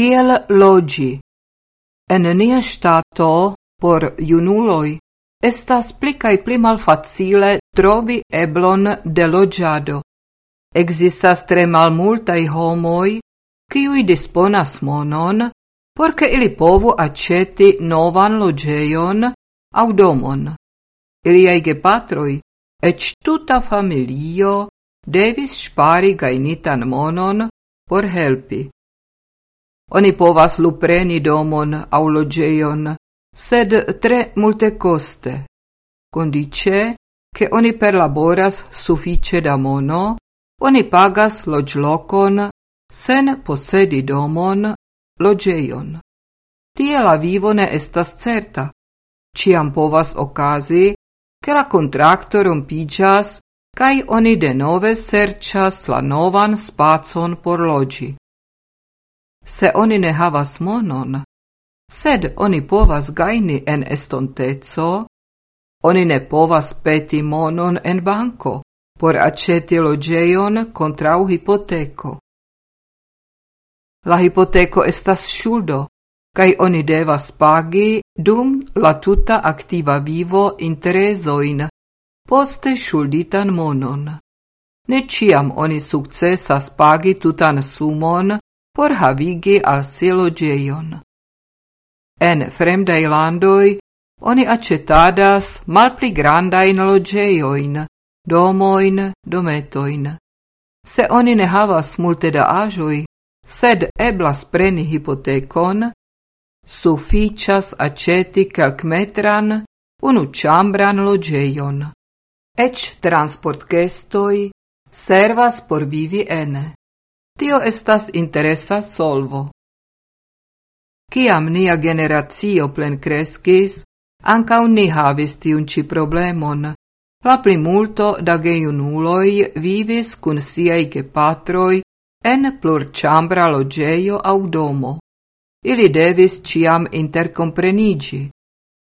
kiel logi. En nia stato por junuloi, estas pli kaj pli malfacile trovi eblon de loĝado. Existas tre malmultaj homoj, kiuj disponas monon, por ke ili povu aĉeti novan loĝejon aŭ domon. Iliaj gepatroj, eĉ tuta familio, devis ŝpari gajnitan monon por helpi. Oni povas lupreni domon au loĝejon, sed tre multe coste. Condice che oni perlaboras suffice da mono, oni pagas loĝlokon sen posedi domon, loĝejon. Tie la vivo ne estas certa. Ciam povas okazi, che la contracto rompiĝas kaj oni denove serĉas la novan spacon por loĝi se oni ne havas monon, sed oni povas gaini en estonteco, oni ne povas peti monon en banco por aceti loĝejon kontraŭ hipoteko. La hipoteko estas ŝuldo, kaj oni devas pagi dum la tuta aktiva vivo interesojn, poste ŝulditan monon. Ne ĉiam oni sukcesas pagi tutan sumon por havigi asiloĝejon. En fremdaj landoj oni acetadas malpli grandajn loĝejojn, domojn, dometojn. Se oni ne havas multe da aĵoj, sed eblas preni hipotekon, kelkmetran unu ĉambran loĝejon. Eĉ transportgestoj servas por vivi ene. Tio estas interesa solvo. Kiam nia generacio plen kreskis, ankaŭ ni havis tiun ĉi problemon. La plimulto da gejunuloj vivis kun siaj gepatroj en plurĉambra loĝejo aŭ domo. Ili devis ĉiam interkompreniĝi.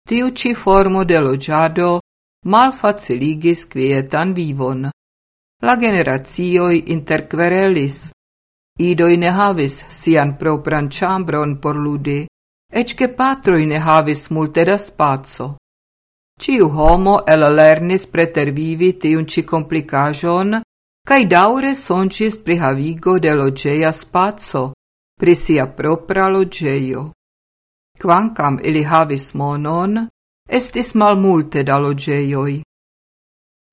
Tiu ĉi formo de loĝado malfaciligis kvietan vivon. La generacioj interkverelis, Idoi ne havis sian propran chambron por ludi, ec patroi ne havis multe da spazio. Ciu homo el lernis pretervivi tiun ci complicajon, cae daure soncis pri havigo de logeia spazio, pri sia propra logeio. Quancam ili havis monon, estis mal multe da logeioi.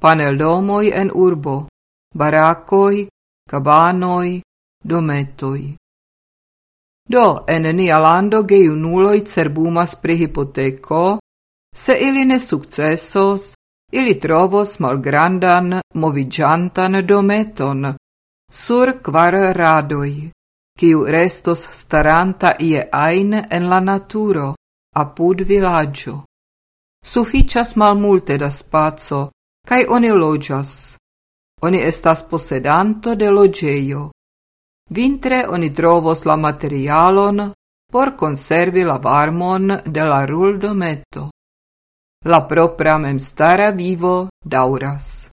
Paneldomoi en urbo, barakoi, cabanoi, dometoj. Do en nia lando gejunuloj cerbumas pri hipoteko, se ili ne sukcesos, ili trovos malgrandan moviĝantan dometon sur kvar radoj, kiu restos staranta ie ajn en la naturo, apud vilaĝo. Sufiĉas malmulte da spaco, kaj oni loĝas. Oni estas posedanto de loĝejo. Vintre oni trovos la materialon por conservi la varmon de la ruldometo. La propra memstara vivo dauras.